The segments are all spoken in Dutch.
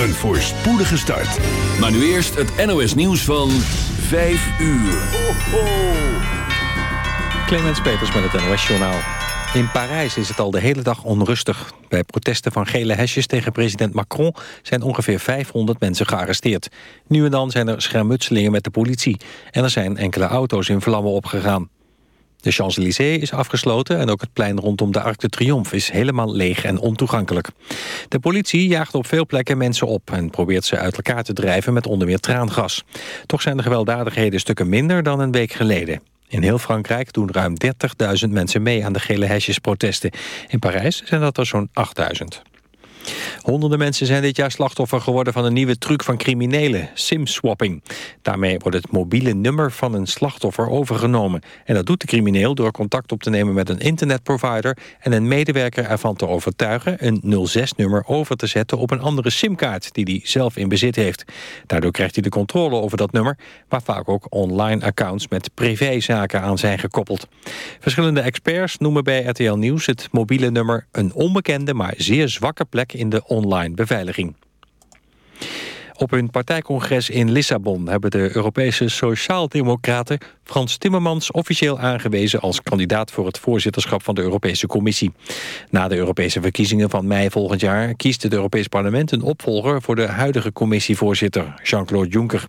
een voorspoedige start. Maar nu eerst het NOS nieuws van 5 uur. Ho, ho. Clemens Peters met het NOS Journaal. In Parijs is het al de hele dag onrustig. Bij protesten van gele hesjes tegen president Macron... zijn ongeveer 500 mensen gearresteerd. Nu en dan zijn er schermutselingen met de politie... en er zijn enkele auto's in vlammen opgegaan. De Champs-Élysées is afgesloten en ook het plein rondom de Arc de Triomphe is helemaal leeg en ontoegankelijk. De politie jaagt op veel plekken mensen op en probeert ze uit elkaar te drijven met onder meer traangas. Toch zijn de gewelddadigheden stukken minder dan een week geleden. In heel Frankrijk doen ruim 30.000 mensen mee aan de gele hesjesprotesten. In Parijs zijn dat er zo'n 8.000. Honderden mensen zijn dit jaar slachtoffer geworden van een nieuwe truc van criminelen, simswapping. Daarmee wordt het mobiele nummer van een slachtoffer overgenomen. En dat doet de crimineel door contact op te nemen met een internetprovider en een medewerker ervan te overtuigen een 06-nummer over te zetten op een andere simkaart die hij zelf in bezit heeft. Daardoor krijgt hij de controle over dat nummer, waar vaak ook online accounts met privézaken aan zijn gekoppeld. Verschillende experts noemen bij RTL Nieuws het mobiele nummer een onbekende maar zeer zwakke plek in de online beveiliging. Op hun partijcongres in Lissabon hebben de Europese Sociaaldemocraten Frans Timmermans officieel aangewezen als kandidaat voor het voorzitterschap van de Europese Commissie. Na de Europese verkiezingen van mei volgend jaar kiest het Europees Parlement een opvolger voor de huidige commissievoorzitter, Jean-Claude Juncker.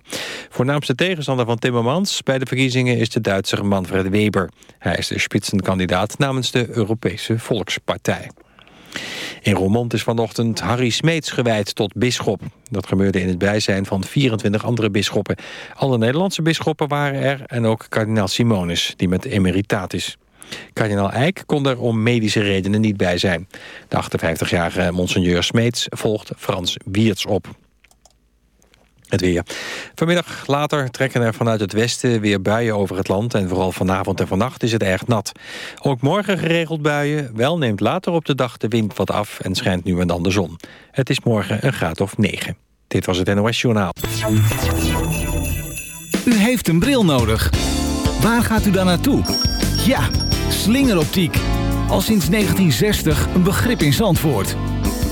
Voornaamste tegenstander van Timmermans bij de verkiezingen is de Duitser Manfred Weber. Hij is de spitsenkandidaat namens de Europese Volkspartij. In Roermond is vanochtend Harry Smeets gewijd tot bisschop. Dat gebeurde in het bijzijn van 24 andere bisschoppen. Alle Nederlandse bisschoppen waren er en ook kardinaal Simonis, die met emeritaat is. Kardinaal Eijk kon er om medische redenen niet bij zijn. De 58-jarige monseigneur Smeets volgt Frans Wiertz op. Het weer. Vanmiddag later trekken er vanuit het westen weer buien over het land... en vooral vanavond en vannacht is het erg nat. Ook morgen geregeld buien. Wel neemt later op de dag de wind wat af en schijnt nu en dan de zon. Het is morgen een graad of 9. Dit was het NOS Journaal. U heeft een bril nodig. Waar gaat u dan naartoe? Ja, slingeroptiek. Al sinds 1960 een begrip in Zandvoort.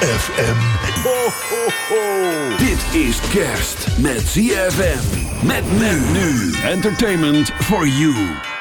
ZFM. Ho, ho, ho. Dit is kerst met ZFM. Met men nu. Entertainment for you.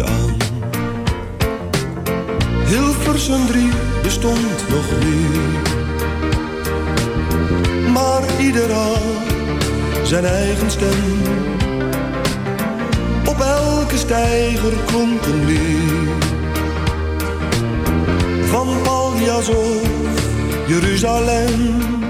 je aan. Hilversum drie bestond nog niet. Maar ieder had zijn eigen stem. Op elke stijger klonk een lied. Van Paljas of Jeruzalem.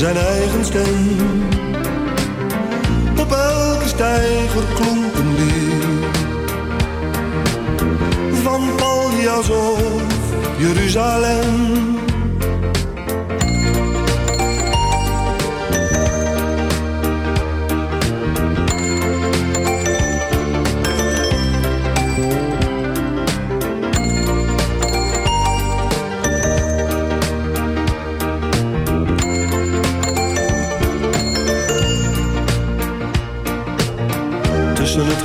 zijn eigen stem. Op elke stijger klonken weer leer. Van Paljas of Jeruzalem.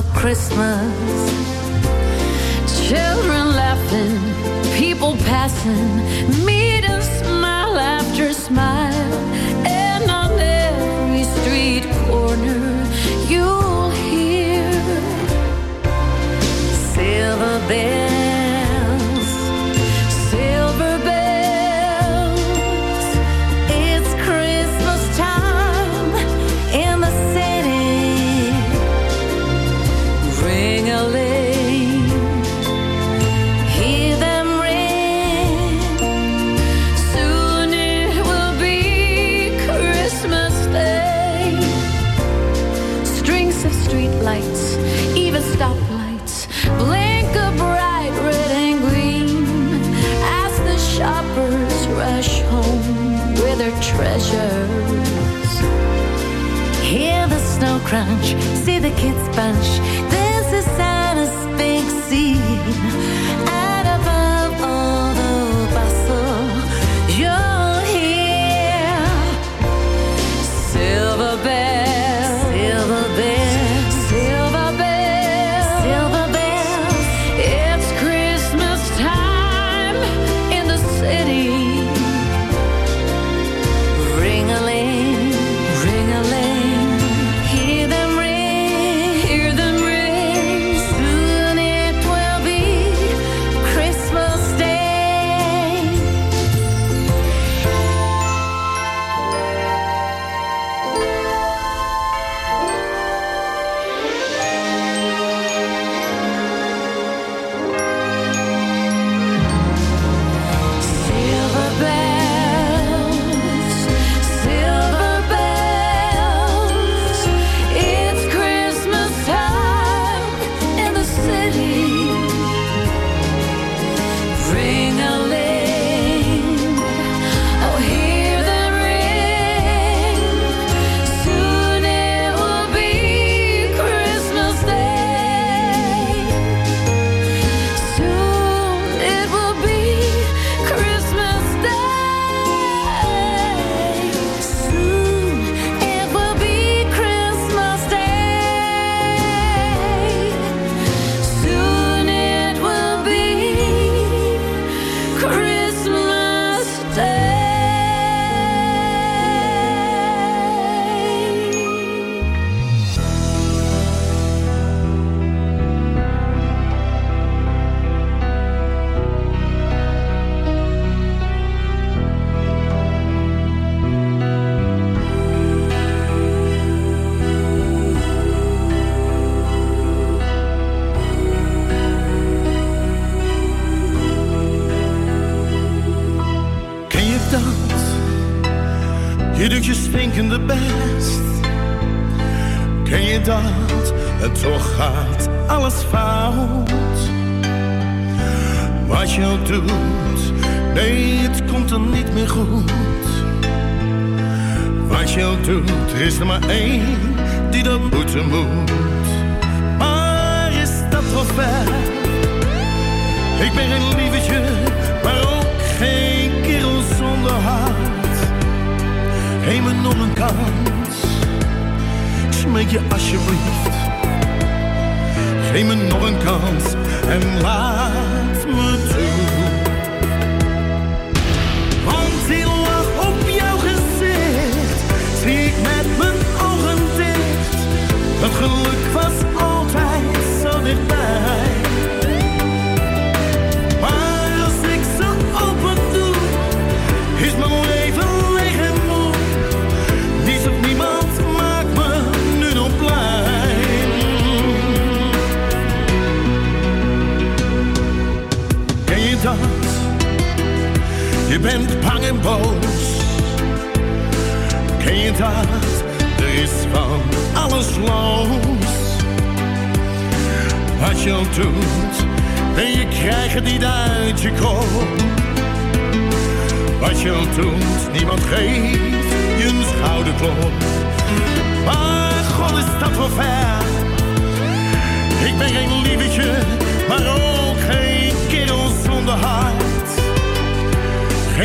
about Christmas. Children laughing, people passing, meeting smile after smile crunch, see the kids bunch. alles fout. Wat je ook doet, nee, het komt er niet meer goed. Wat je ook doet, er is er maar één die dat moeten moet. Maar is dat wel ver? Ik ben een lievertje, maar ook geen kerel zonder hart. Geef me nog een kans, ik smeek je alsjeblieft geef me nog een kans en laat me toe. Want die lach op jouw gezicht zie ik met mijn ogen dicht. Het geluk was bent bang en boos. Ken je dat? Er is van alles los. Wat je al doet, ben je krijgen niet uit je kop. Wat je al doet, niemand geeft je een schouderklop. Maar God is dat wel ver. Ik ben geen lievetje, maar ook geen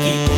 aquí.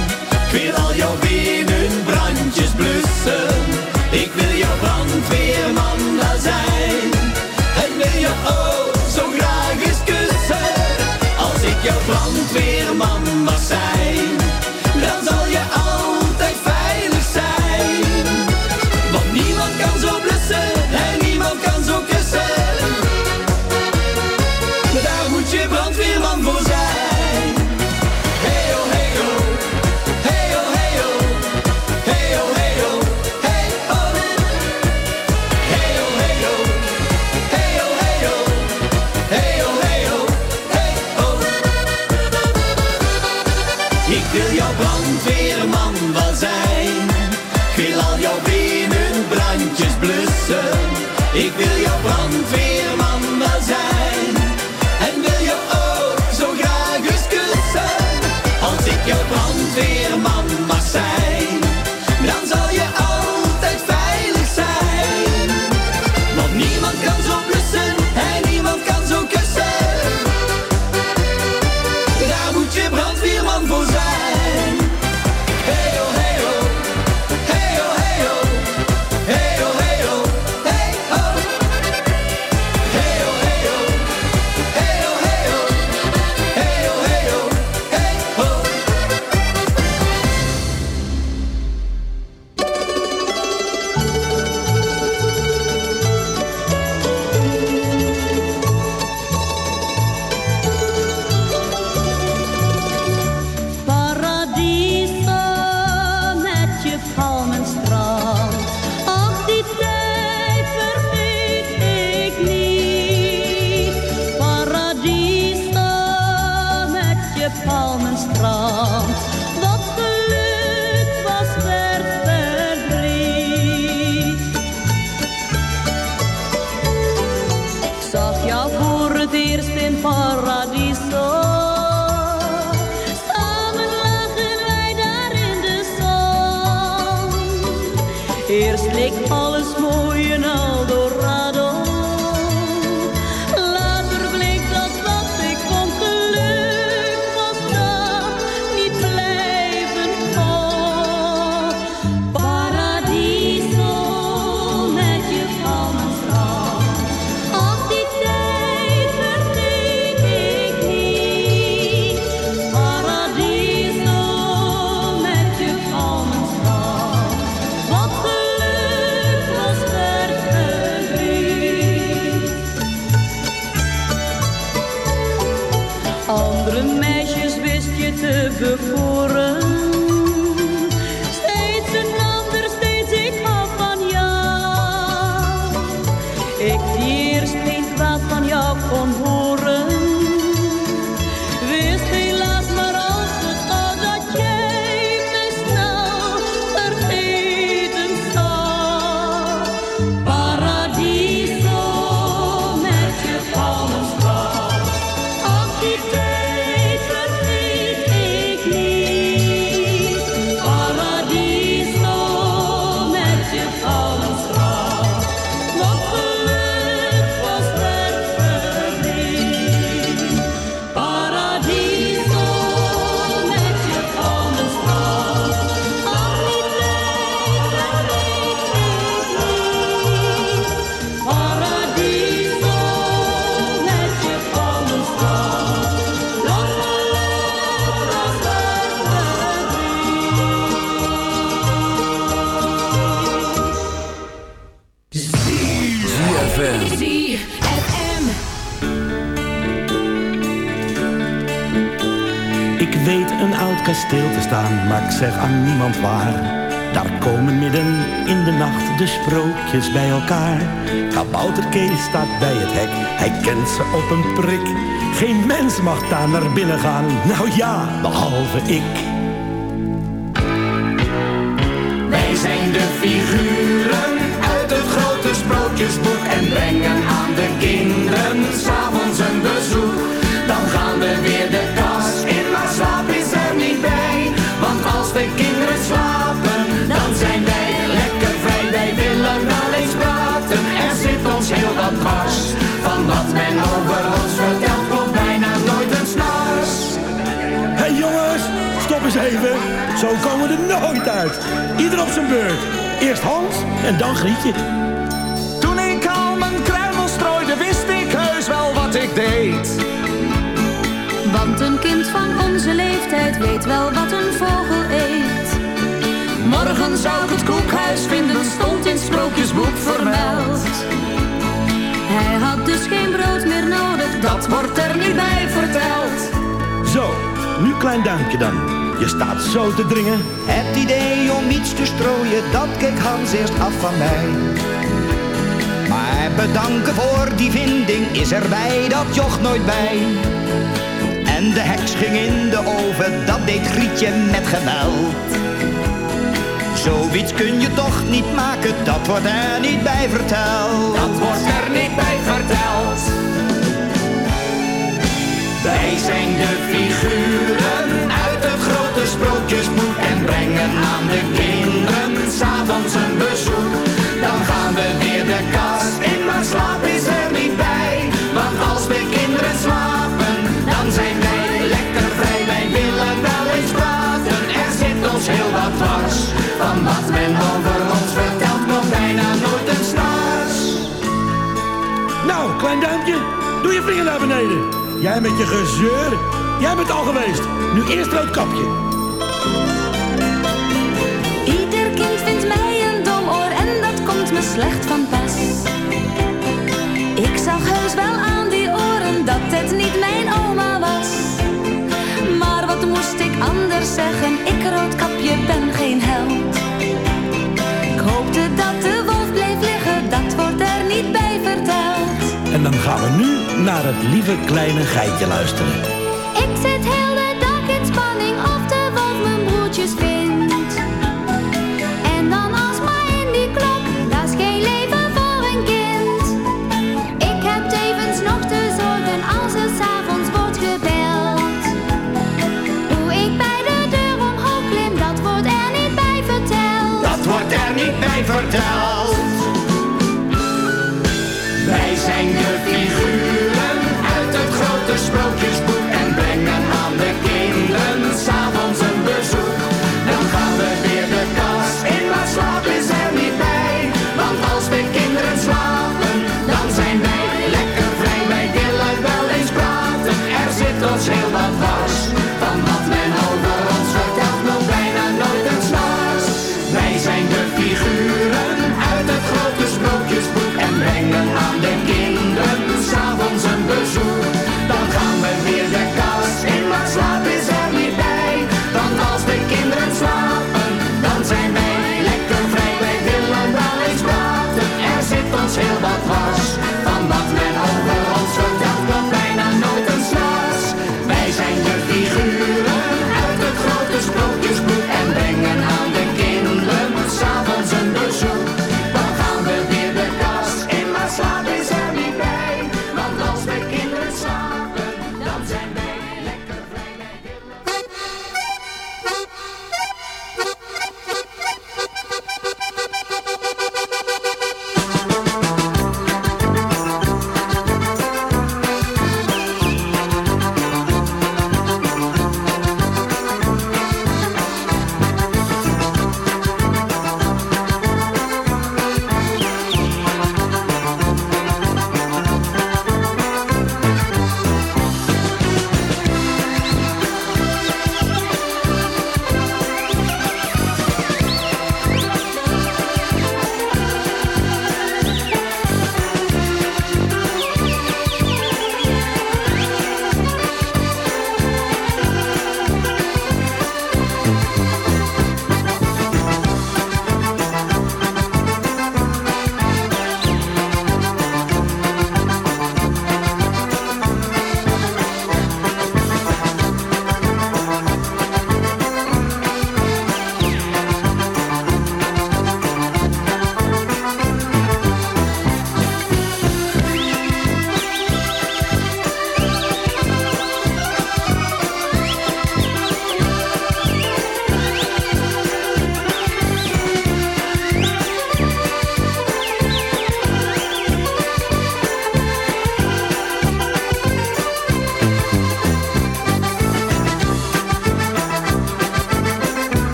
Ik wil jouw brandweerman daar zijn. En wil jou ook zo graag eens kussen. Als ik jouw brandweerman mag zijn. Andere meisjes wist je te bekoren. Kasteel te staan, maar ik zeg aan niemand waar. Daar komen midden in de nacht de sprookjes bij elkaar. Kabouter Kees staat bij het hek, hij kent ze op een prik. Geen mens mag daar naar binnen gaan, nou ja, behalve ik. Wij zijn de figuren Zo komen we er nooit uit. Ieder op zijn beurt. Eerst Hans en dan Grietje. Toen ik al mijn kruimel strooide, wist ik heus wel wat ik deed. Want een kind van onze leeftijd weet wel wat een vogel eet. Morgen zou ik het koekhuis vinden, stond in sprookjesboek vermeld. Hij had dus geen brood meer nodig, dat wordt er niet bij verteld. Zo, nu klein duimpje dan. Je staat zo te dringen. Het idee om iets te strooien, dat keek Hans eerst af van mij. Maar bedanken voor die vinding is er bij dat joch nooit bij. En de heks ging in de oven, dat deed Grietje met geweld. Zoiets kun je toch niet maken, dat wordt er niet bij verteld. Dat wordt er niet bij verteld. Wij zijn de figuren uit grote sprookjesboek en brengen aan de kinderen s'avonds een bezoek. Dan gaan we weer de kast in, maar slaap is er niet bij. Want als de kinderen slapen, dan zijn wij lekker vrij. Wij willen wel eens praten, er zit ons heel wat dwars. Van wat men over ons vertelt, nog bijna nooit een snars. Nou, klein duimpje, doe je vinger naar beneden. Jij met je gezeur. Jij bent al geweest. Nu eerst rood kapje. Ieder kind vindt mij een dom oor en dat komt me slecht van pas. Ik zag heus wel aan die oren dat het niet mijn oma was. Maar wat moest ik anders zeggen? Ik roodkapje ben geen held. Ik hoopte dat de wolf bleef liggen, dat wordt er niet bij verteld. En dan gaan we nu naar het lieve kleine geitje luisteren. Bij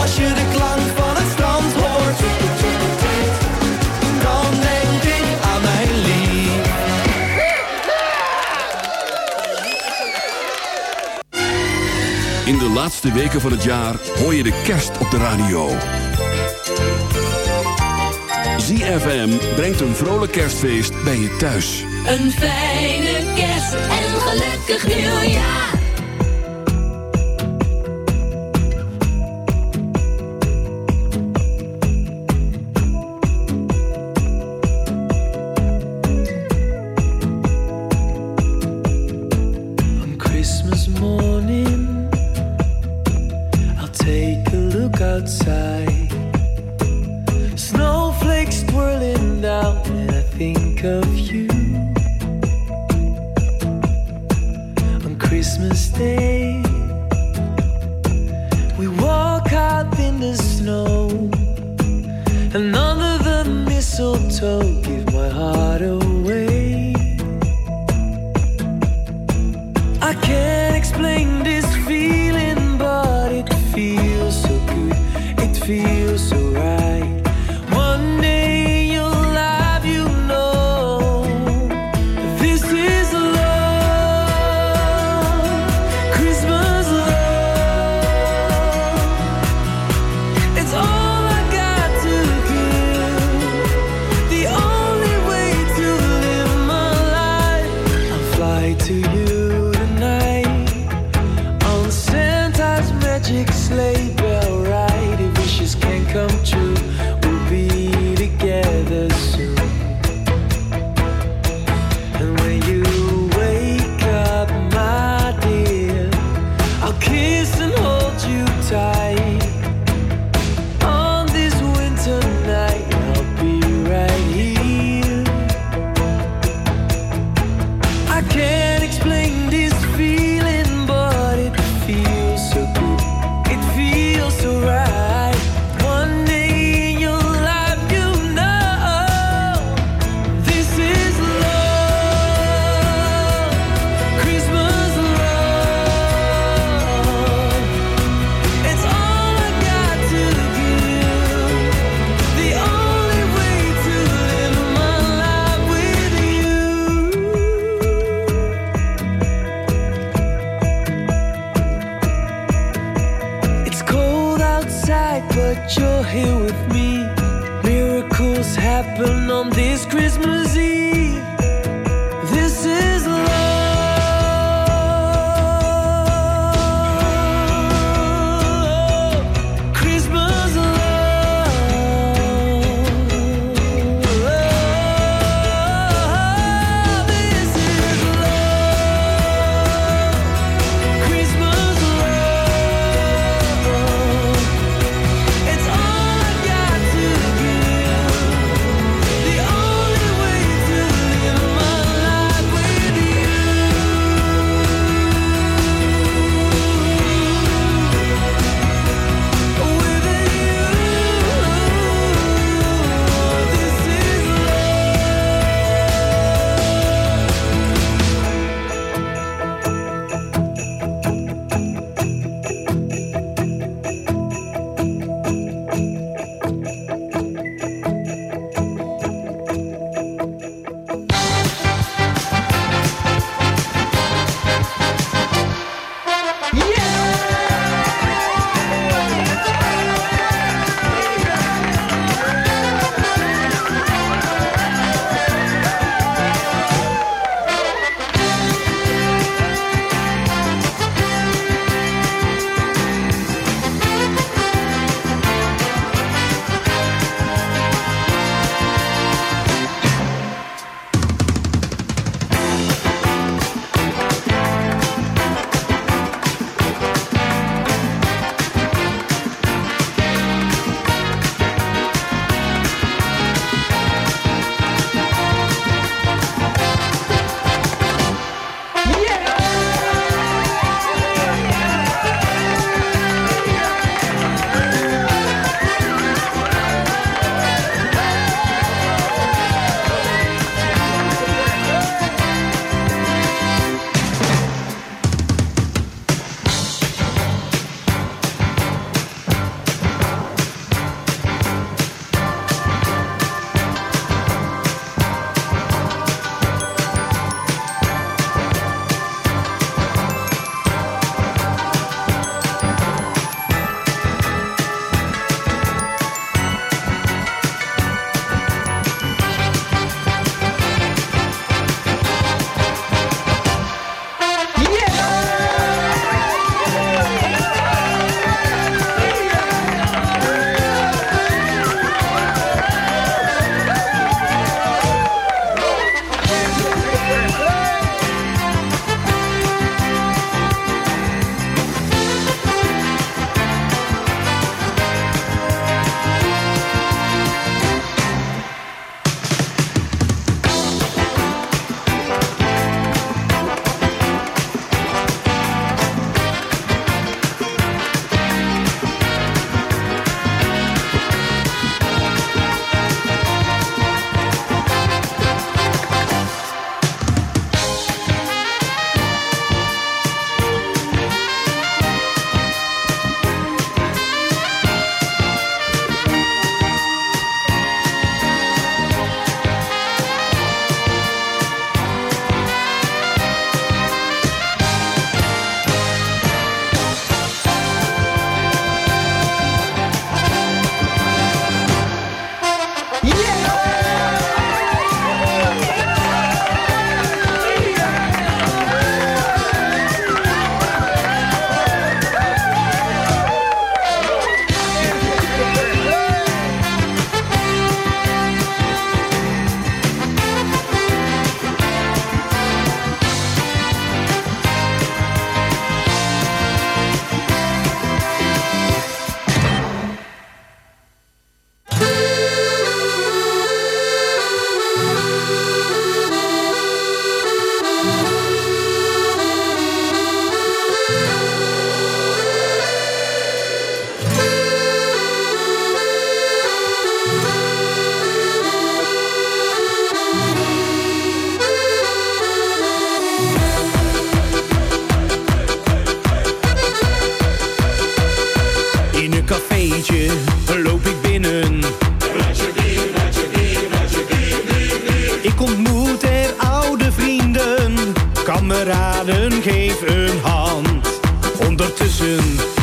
Als je de klank van het strand hoort, dan denk ik aan mijn lief. In de laatste weken van het jaar hoor je de kerst op de radio. ZFM brengt een vrolijk kerstfeest bij je thuis. Een fijne kerst en een gelukkig nieuwjaar.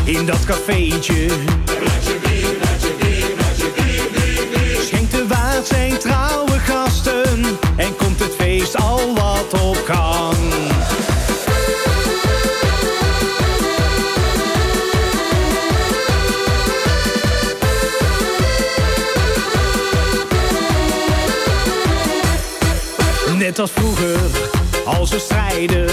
in dat cafeetje. Schenkt de waard zijn trouwe gasten en komt het feest al wat op gang. Net als vroeger, als een strijder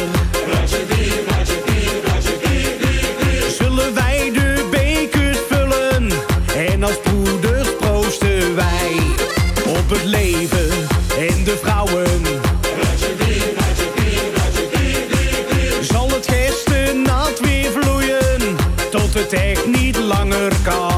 Ik niet langer kan.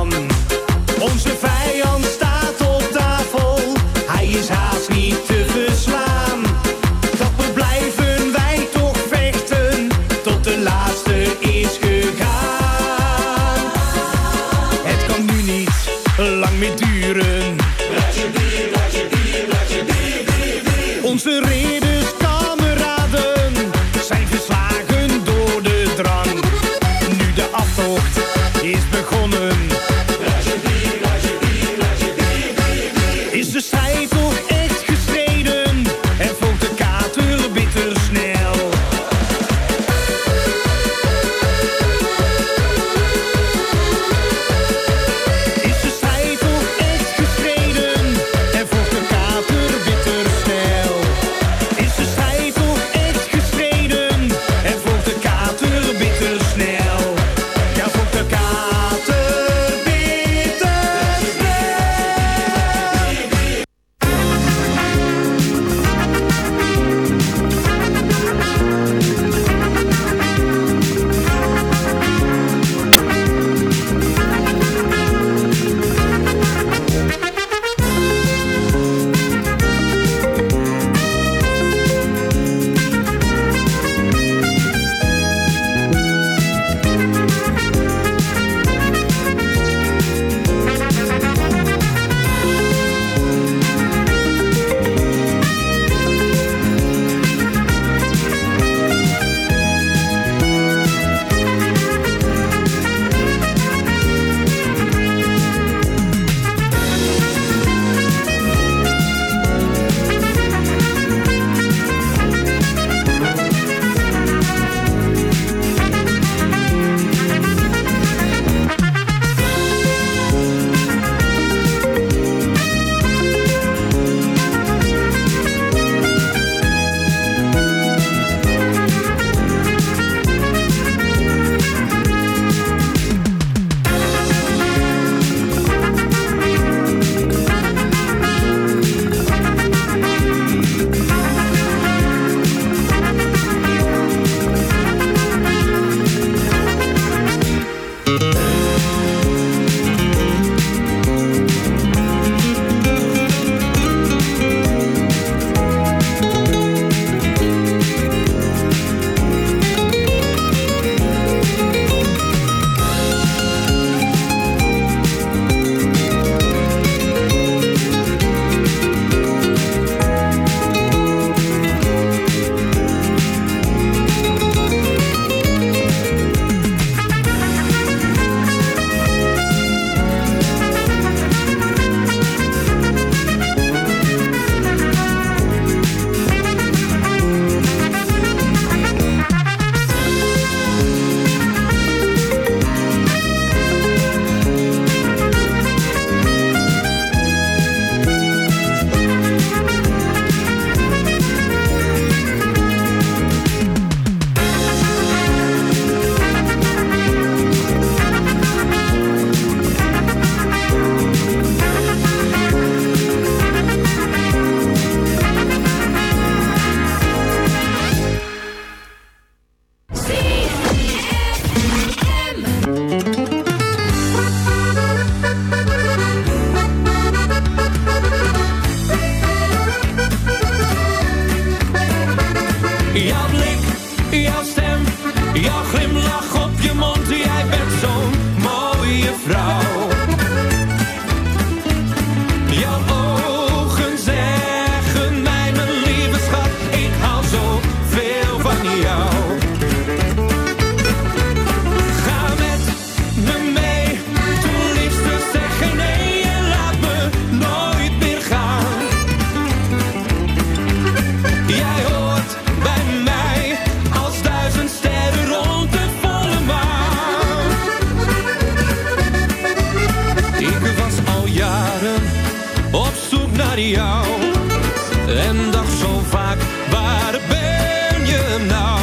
vaak. Waar ben je nou?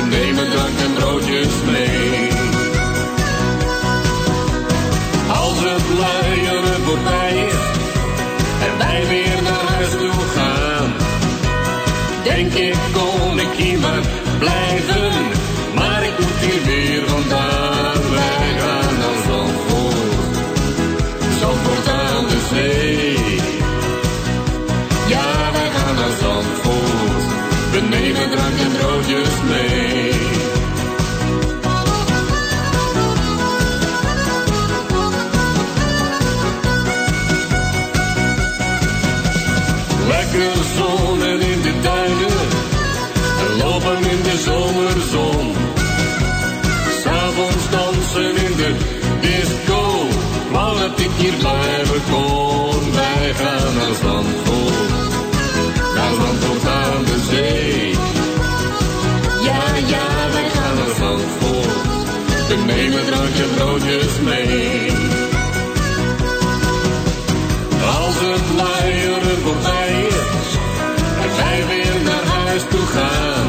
We nemen dan en broodjes mee. wij gaan naar Zandvoort. Naar Zandvoort aan de zee. Ja, ja, wij gaan naar Zandvoort. We nemen drankje broodjes mee. Als het luieren voorbij is, en wij weer naar huis toe gaan.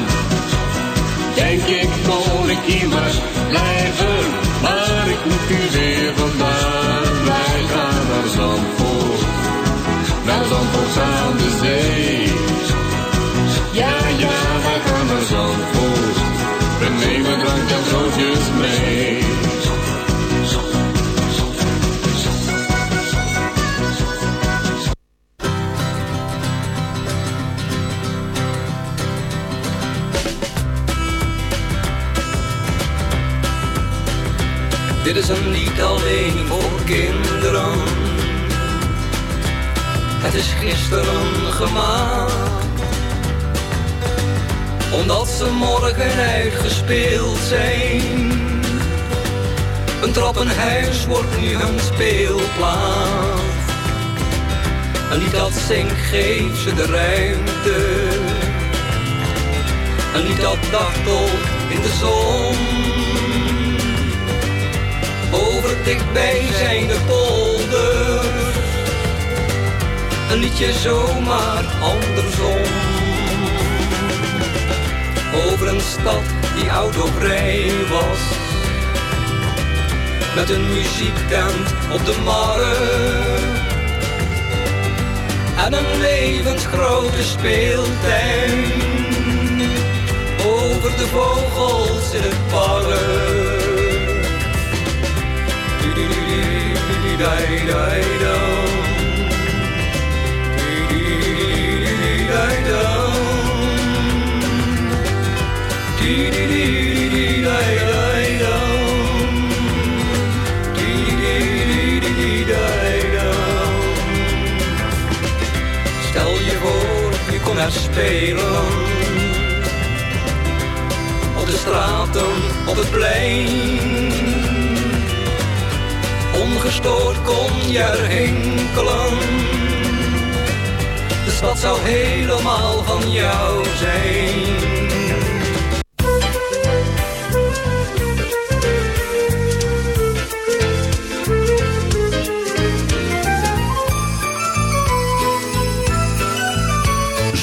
Denk ik, kon ik maar blijven, maar ik moet u weer vandaan. Wij gaan naar Zandvoort. Zandvoort aan de zee. Ja, ja, wij gaan naar Zandvoort, we nemen drank en broodjes mee. Dit is een lied alleen voor kinderen. Het is gisteren gemaakt. Omdat ze morgen uitgespeeld zijn. Een trappenhuis wordt nu hun speelplaats. Een lied dat zingt geeft ze de ruimte. Een lied dat dartelt in de zon. Over dichtbij zijn de polders. Een liedje zomaar andersom. Over een stad die autovrij was. Met een muziektent op de markt. En een levensgrote speeltuin. Over de vogels in het park. Stel je voor, je kon er spelen. Op de straten, op het plein ongestoord kon je er hinkelen. De stad zou helemaal van jou zijn.